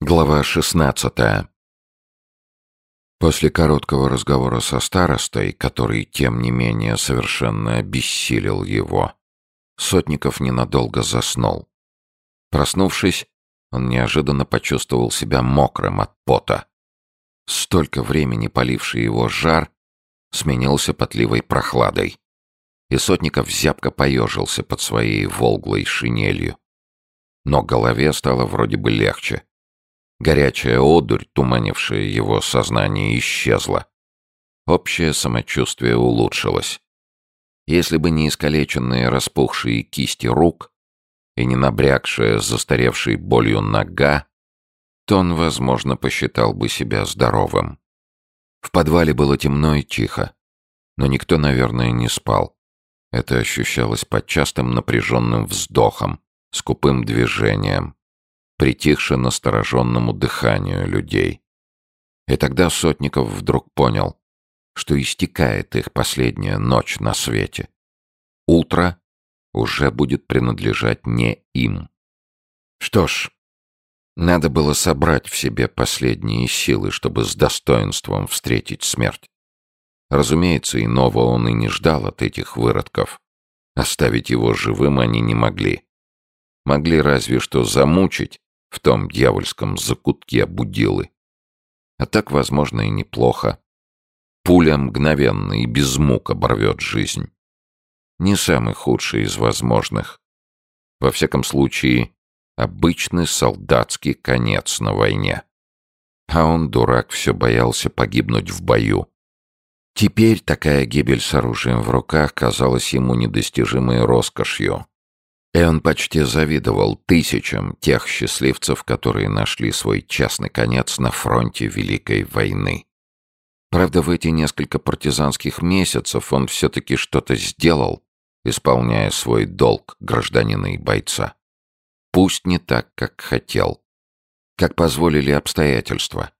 Глава 16 После короткого разговора со старостой, который, тем не менее, совершенно обессилил его, Сотников ненадолго заснул. Проснувшись, он неожиданно почувствовал себя мокрым от пота. Столько времени поливший его жар сменился потливой прохладой, и Сотников зябко поежился под своей волглой шинелью. Но голове стало вроде бы легче. Горячая одурь, туманившая его сознание, исчезла. Общее самочувствие улучшилось. Если бы не искалеченные распухшие кисти рук и не набрякшая застаревшей болью нога, то он, возможно, посчитал бы себя здоровым. В подвале было темно и тихо, но никто, наверное, не спал. Это ощущалось под частым напряженным вздохом, скупым движением, притихше настороженному дыханию людей. И тогда Сотников вдруг понял, что истекает их последняя ночь на свете. Утро уже будет принадлежать не им. Что ж, надо было собрать в себе последние силы, чтобы с достоинством встретить смерть. Разумеется, иного он и не ждал от этих выродков. Оставить его живым они не могли. Могли разве что замучить, в том дьявольском закутке будилы. А так, возможно, и неплохо. Пуля мгновенно и без мук оборвет жизнь. Не самый худший из возможных. Во всяком случае, обычный солдатский конец на войне. А он, дурак, все боялся погибнуть в бою. Теперь такая гибель с оружием в руках казалась ему недостижимой роскошью. И он почти завидовал тысячам тех счастливцев, которые нашли свой частный конец на фронте Великой войны. Правда, в эти несколько партизанских месяцев он все-таки что-то сделал, исполняя свой долг гражданина и бойца. Пусть не так, как хотел, как позволили обстоятельства.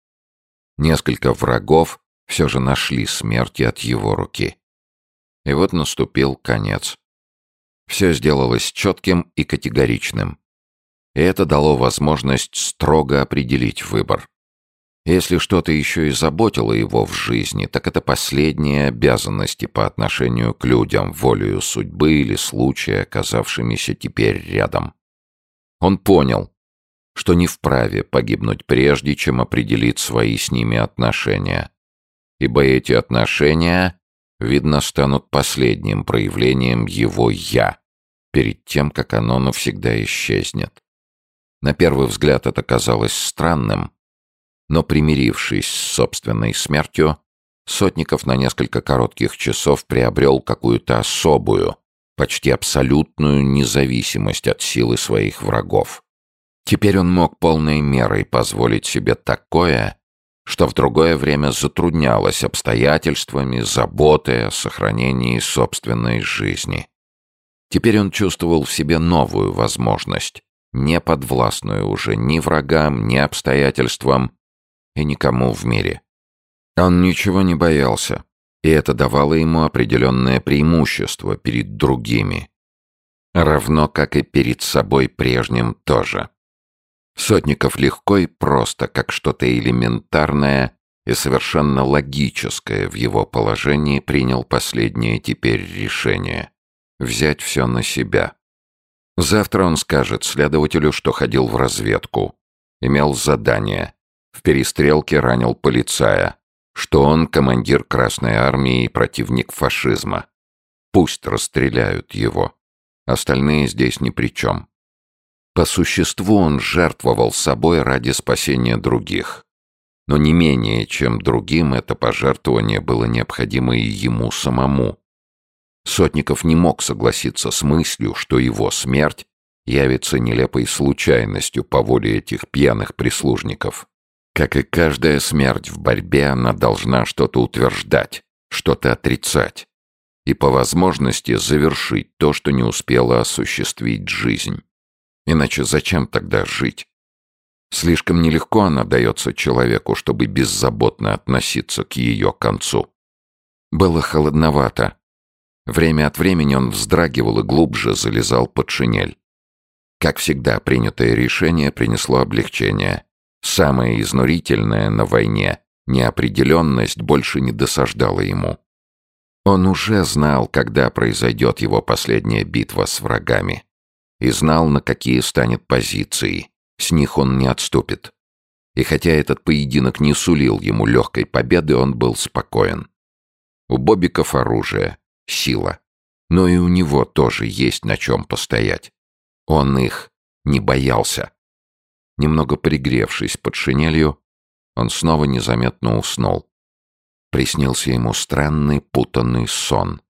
Несколько врагов все же нашли смерти от его руки. И вот наступил конец. Все сделалось четким и категоричным. И это дало возможность строго определить выбор. Если что-то еще и заботило его в жизни, так это последние обязанности по отношению к людям, волею судьбы или случая, оказавшимися теперь рядом. Он понял, что не вправе погибнуть прежде, чем определить свои с ними отношения. Ибо эти отношения видно, станут последним проявлением его «я», перед тем, как оно навсегда исчезнет. На первый взгляд это казалось странным, но примирившись с собственной смертью, Сотников на несколько коротких часов приобрел какую-то особую, почти абсолютную независимость от силы своих врагов. Теперь он мог полной мерой позволить себе такое, что в другое время затруднялось обстоятельствами, заботой о сохранении собственной жизни. Теперь он чувствовал в себе новую возможность, не подвластную уже ни врагам, ни обстоятельствам и никому в мире. Он ничего не боялся, и это давало ему определенное преимущество перед другими, равно как и перед собой прежним тоже. Сотников легко и просто, как что-то элементарное и совершенно логическое в его положении, принял последнее теперь решение — взять все на себя. Завтра он скажет следователю, что ходил в разведку, имел задание, в перестрелке ранил полицая, что он командир Красной Армии и противник фашизма. Пусть расстреляют его. Остальные здесь ни при чем. По существу он жертвовал собой ради спасения других. Но не менее, чем другим, это пожертвование было необходимо и ему самому. Сотников не мог согласиться с мыслью, что его смерть явится нелепой случайностью по воле этих пьяных прислужников. Как и каждая смерть в борьбе, она должна что-то утверждать, что-то отрицать и по возможности завершить то, что не успела осуществить жизнь. Иначе зачем тогда жить? Слишком нелегко она дается человеку, чтобы беззаботно относиться к ее концу. Было холодновато. Время от времени он вздрагивал и глубже залезал под шинель. Как всегда, принятое решение принесло облегчение. Самое изнурительное на войне — неопределенность больше не досаждала ему. Он уже знал, когда произойдет его последняя битва с врагами. И знал, на какие станет позиции. С них он не отступит. И хотя этот поединок не сулил ему легкой победы, он был спокоен. У Бобиков оружие, сила. Но и у него тоже есть на чем постоять. Он их не боялся. Немного пригревшись под шинелью, он снова незаметно уснул. Приснился ему странный путанный сон.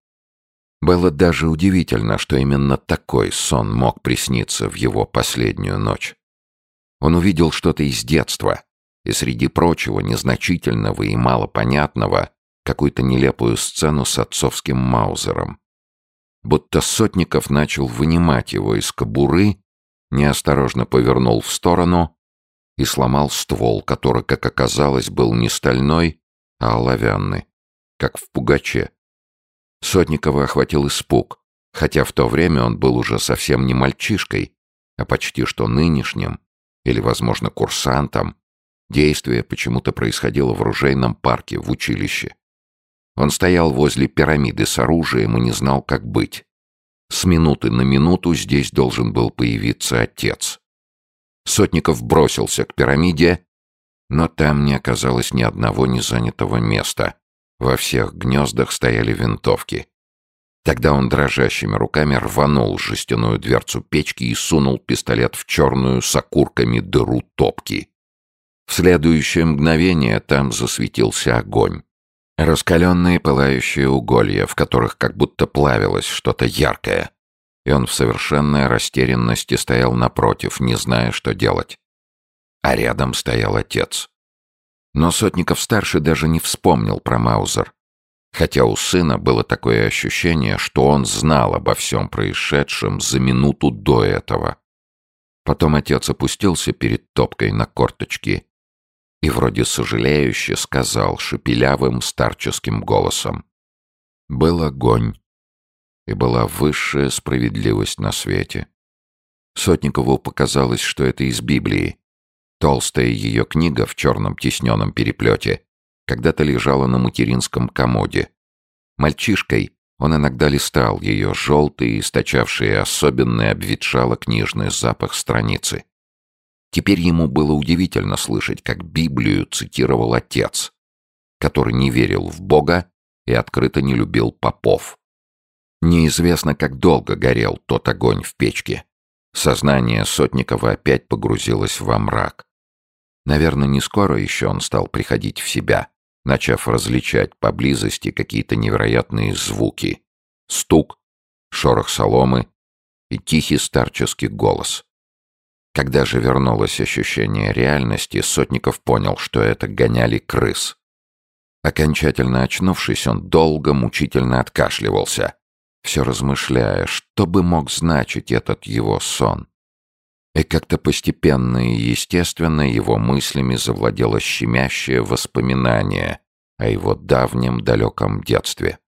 Было даже удивительно, что именно такой сон мог присниться в его последнюю ночь. Он увидел что-то из детства, и среди прочего незначительного и малопонятного какую-то нелепую сцену с отцовским маузером. Будто Сотников начал вынимать его из кобуры, неосторожно повернул в сторону и сломал ствол, который, как оказалось, был не стальной, а оловянный, как в пугаче. Сотникова охватил испуг, хотя в то время он был уже совсем не мальчишкой, а почти что нынешним, или, возможно, курсантом. Действие почему-то происходило в оружейном парке в училище. Он стоял возле пирамиды с оружием и не знал, как быть. С минуты на минуту здесь должен был появиться отец. Сотников бросился к пирамиде но там не оказалось ни одного незанятого места. Во всех гнездах стояли винтовки. Тогда он дрожащими руками рванул жестяную дверцу печки и сунул пистолет в черную с окурками дыру топки. В следующее мгновение там засветился огонь. Раскаленные пылающие уголья, в которых как будто плавилось что-то яркое. И он в совершенной растерянности стоял напротив, не зная, что делать а рядом стоял отец. Но Сотников-старший даже не вспомнил про Маузер, хотя у сына было такое ощущение, что он знал обо всем происшедшем за минуту до этого. Потом отец опустился перед топкой на корточки и вроде сожалеюще сказал шепелявым старческим голосом. «Был огонь, и была высшая справедливость на свете». Сотникову показалось, что это из Библии, Толстая ее книга в черном тисненном переплете когда-то лежала на материнском комоде. Мальчишкой он иногда листал ее желтые, источавшие особенный обветшало книжный запах страницы. Теперь ему было удивительно слышать, как Библию цитировал отец, который не верил в Бога и открыто не любил попов. Неизвестно, как долго горел тот огонь в печке. Сознание Сотникова опять погрузилось во мрак. Наверное, не скоро еще он стал приходить в себя, начав различать поблизости какие-то невероятные звуки. Стук, шорох соломы и тихий старческий голос. Когда же вернулось ощущение реальности, Сотников понял, что это гоняли крыс. Окончательно очнувшись, он долго, мучительно откашливался, все размышляя, что бы мог значить этот его сон. И как-то постепенно и естественно его мыслями завладело щемящее воспоминание о его давнем далеком детстве.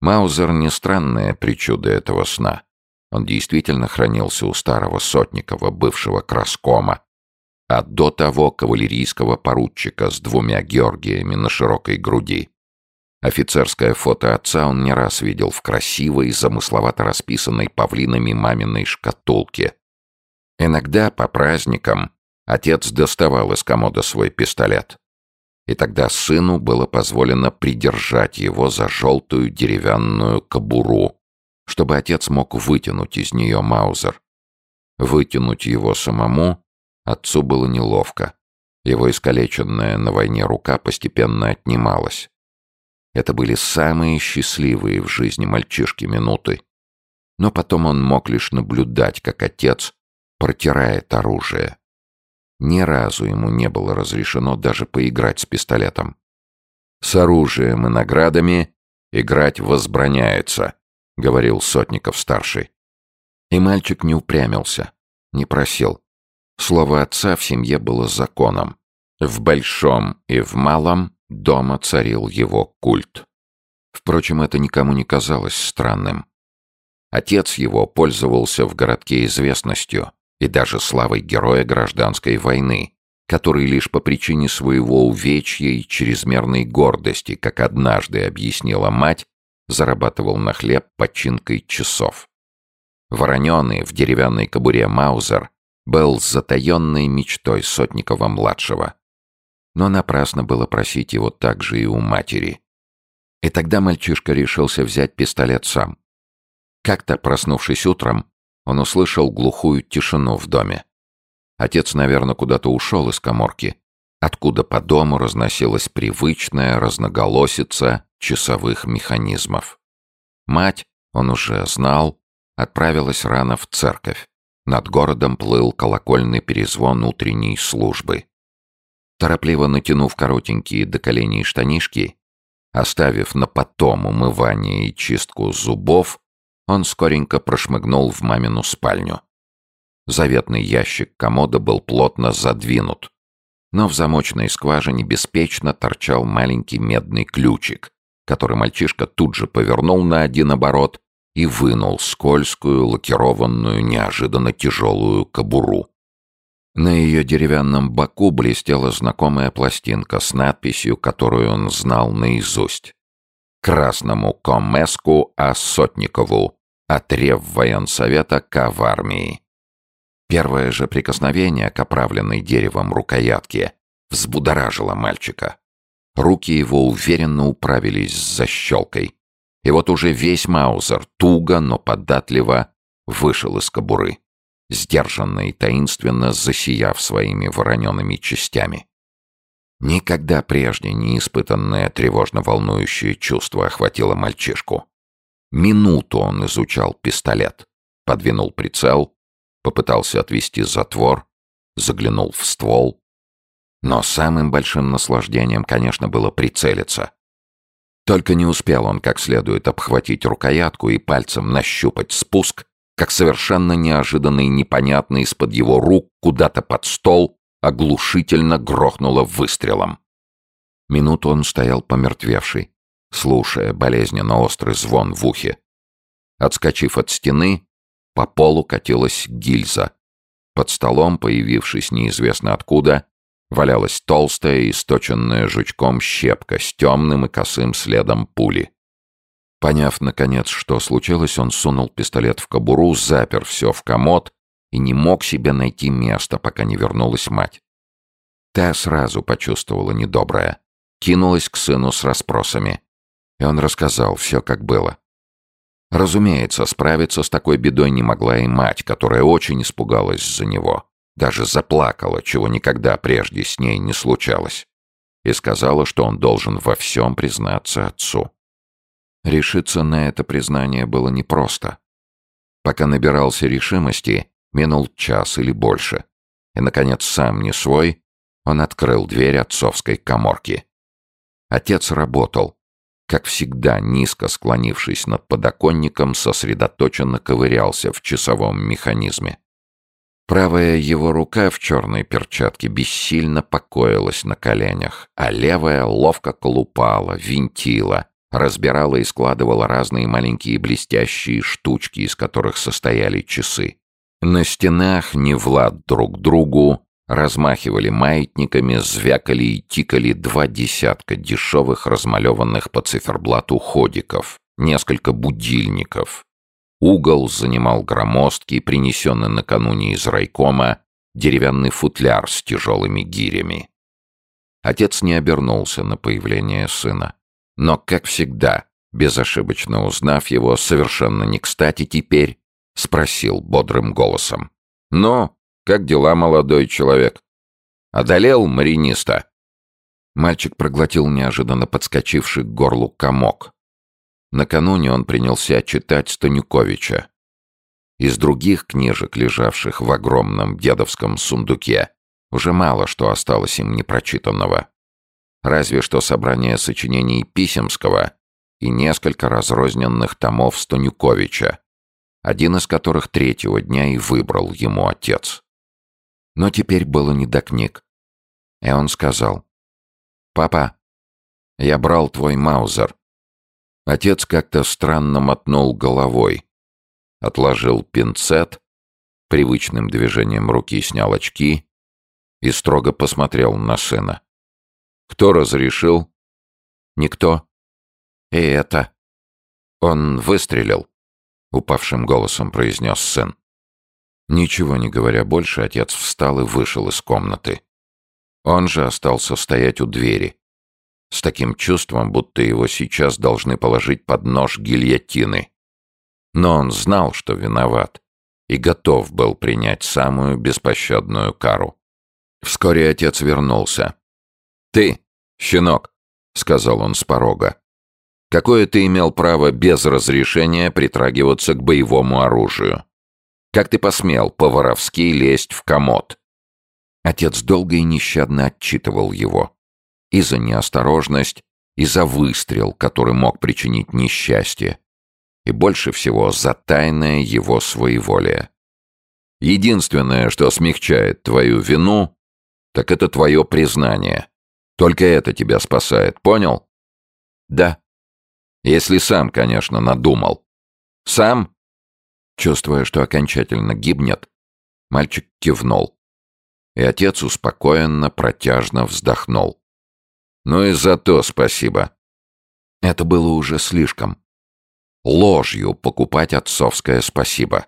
Маузер не странная причуда этого сна. Он действительно хранился у старого Сотникова, бывшего краскома, а до того кавалерийского поручика с двумя Георгиями на широкой груди. Офицерское фото отца он не раз видел в красивой, замысловато расписанной павлинами маминой шкатулке, Иногда по праздникам отец доставал из комода свой пистолет. И тогда сыну было позволено придержать его за желтую деревянную кобуру, чтобы отец мог вытянуть из нее маузер. Вытянуть его самому отцу было неловко. Его искалеченная на войне рука постепенно отнималась. Это были самые счастливые в жизни мальчишки минуты. Но потом он мог лишь наблюдать, как отец протирает оружие. Ни разу ему не было разрешено даже поиграть с пистолетом. «С оружием и наградами играть возбраняется», — говорил Сотников-старший. И мальчик не упрямился, не просил. Слово отца в семье было законом. В большом и в малом дома царил его культ. Впрочем, это никому не казалось странным. Отец его пользовался в городке известностью, и даже славой героя гражданской войны, который лишь по причине своего увечья и чрезмерной гордости, как однажды объяснила мать, зарабатывал на хлеб починкой часов. Вороненый в деревянной кобуре Маузер был затаенной мечтой Сотникова-младшего. Но напрасно было просить его так же и у матери. И тогда мальчишка решился взять пистолет сам. Как-то, проснувшись утром, он услышал глухую тишину в доме. Отец, наверное, куда-то ушел из коморки, откуда по дому разносилась привычная разноголосица часовых механизмов. Мать, он уже знал, отправилась рано в церковь. Над городом плыл колокольный перезвон утренней службы. Торопливо натянув коротенькие до коленей штанишки, оставив на потом умывание и чистку зубов, он скоренько прошмыгнул в мамину спальню. Заветный ящик комода был плотно задвинут, но в замочной скважине беспечно торчал маленький медный ключик, который мальчишка тут же повернул на один оборот и вынул скользкую, лакированную, неожиданно тяжелую кобуру. На ее деревянном боку блестела знакомая пластинка с надписью, которую он знал наизусть. «Красному Комеску А. Сотникову. Отрев военсовета К. армии». Первое же прикосновение к оправленной деревом рукоятке взбудоражило мальчика. Руки его уверенно управились с защелкой. И вот уже весь Маузер, туго, но податливо, вышел из кобуры, сдержанно и таинственно засияв своими вороненными частями. Никогда прежде не испытанное тревожно волнующее чувство охватило мальчишку. Минуту он изучал пистолет, подвинул прицел, попытался отвести затвор, заглянул в ствол. Но самым большим наслаждением, конечно, было прицелиться. Только не успел он как следует обхватить рукоятку и пальцем нащупать спуск, как совершенно неожиданно и непонятно из-под его рук куда-то под стол оглушительно грохнуло выстрелом. Минуту он стоял помертвевший, слушая болезненно острый звон в ухе. Отскочив от стены, по полу катилась гильза. Под столом, появившись неизвестно откуда, валялась толстая, источенная жучком щепка с темным и косым следом пули. Поняв, наконец, что случилось, он сунул пистолет в кобуру, запер все в комод и не мог себе найти места, пока не вернулась мать. Та сразу почувствовала недоброе, кинулась к сыну с расспросами. И он рассказал все, как было. Разумеется, справиться с такой бедой не могла и мать, которая очень испугалась за него. Даже заплакала, чего никогда прежде с ней не случалось. И сказала, что он должен во всем признаться отцу. Решиться на это признание было непросто. Пока набирался решимости, минул час или больше. И, наконец, сам не свой, он открыл дверь отцовской коморки. Отец работал. Как всегда, низко склонившись над подоконником, сосредоточенно ковырялся в часовом механизме. Правая его рука в черной перчатке бессильно покоилась на коленях, а левая ловко колупала, винтила, разбирала и складывала разные маленькие блестящие штучки, из которых состояли часы. На стенах, не влад друг другу, размахивали маятниками, звякали и тикали два десятка дешевых размалеванных по циферблату ходиков, несколько будильников, Угол занимал громоздкий, принесенный накануне из райкома, деревянный футляр с тяжелыми гирями. Отец не обернулся на появление сына. Но, как всегда, безошибочно узнав его, совершенно не кстати теперь, спросил бодрым голосом. «Ну, как дела, молодой человек? Одолел мариниста?» Мальчик проглотил неожиданно подскочивший к горлу комок. Накануне он принялся читать Станюковича. Из других книжек, лежавших в огромном дедовском сундуке, уже мало что осталось им непрочитанного. Разве что собрание сочинений Писемского и несколько разрозненных томов Станюковича, один из которых третьего дня и выбрал ему отец. Но теперь было не до книг. И он сказал, «Папа, я брал твой маузер. Отец как-то странно мотнул головой. Отложил пинцет, привычным движением руки снял очки, и строго посмотрел на сына. «Кто разрешил?» «Никто. И это...» «Он выстрелил», — упавшим голосом произнес сын. Ничего не говоря больше, отец встал и вышел из комнаты. Он же остался стоять у двери, с таким чувством, будто его сейчас должны положить под нож гильотины. Но он знал, что виноват, и готов был принять самую беспощадную кару. Вскоре отец вернулся. «Ты, щенок», — сказал он с порога, — «какое ты имел право без разрешения притрагиваться к боевому оружию? Как ты посмел по-воровски лезть в комод?» Отец долго и нещадно отчитывал его и за неосторожность, и за выстрел, который мог причинить несчастье, и больше всего за тайное его своеволие. Единственное, что смягчает твою вину, так это твое признание. Только это тебя спасает, понял? Да. Если сам, конечно, надумал. Сам? Чувствуя, что окончательно гибнет, мальчик кивнул. И отец успокоенно, протяжно вздохнул. Ну и за то спасибо. Это было уже слишком. Ложью покупать отцовское спасибо.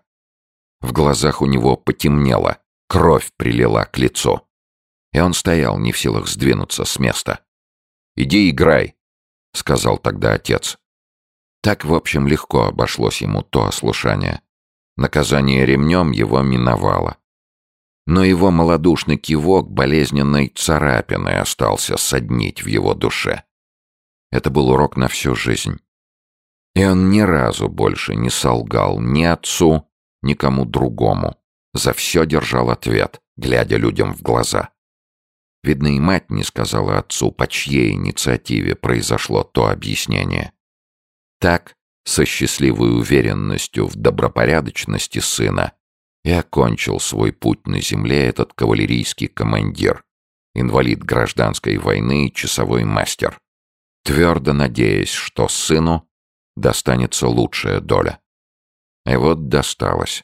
В глазах у него потемнело, кровь прилила к лицу. И он стоял, не в силах сдвинуться с места. «Иди играй», — сказал тогда отец. Так, в общем, легко обошлось ему то ослушание. Наказание ремнем его миновало но его малодушный кивок болезненной царапиной остался соднить в его душе. Это был урок на всю жизнь. И он ни разу больше не солгал ни отцу, ни кому другому. За все держал ответ, глядя людям в глаза. Видно, и мать не сказала отцу, по чьей инициативе произошло то объяснение. Так, со счастливой уверенностью в добропорядочности сына, и окончил свой путь на земле этот кавалерийский командир, инвалид гражданской войны и часовой мастер, твердо надеясь, что сыну достанется лучшая доля. И вот досталось.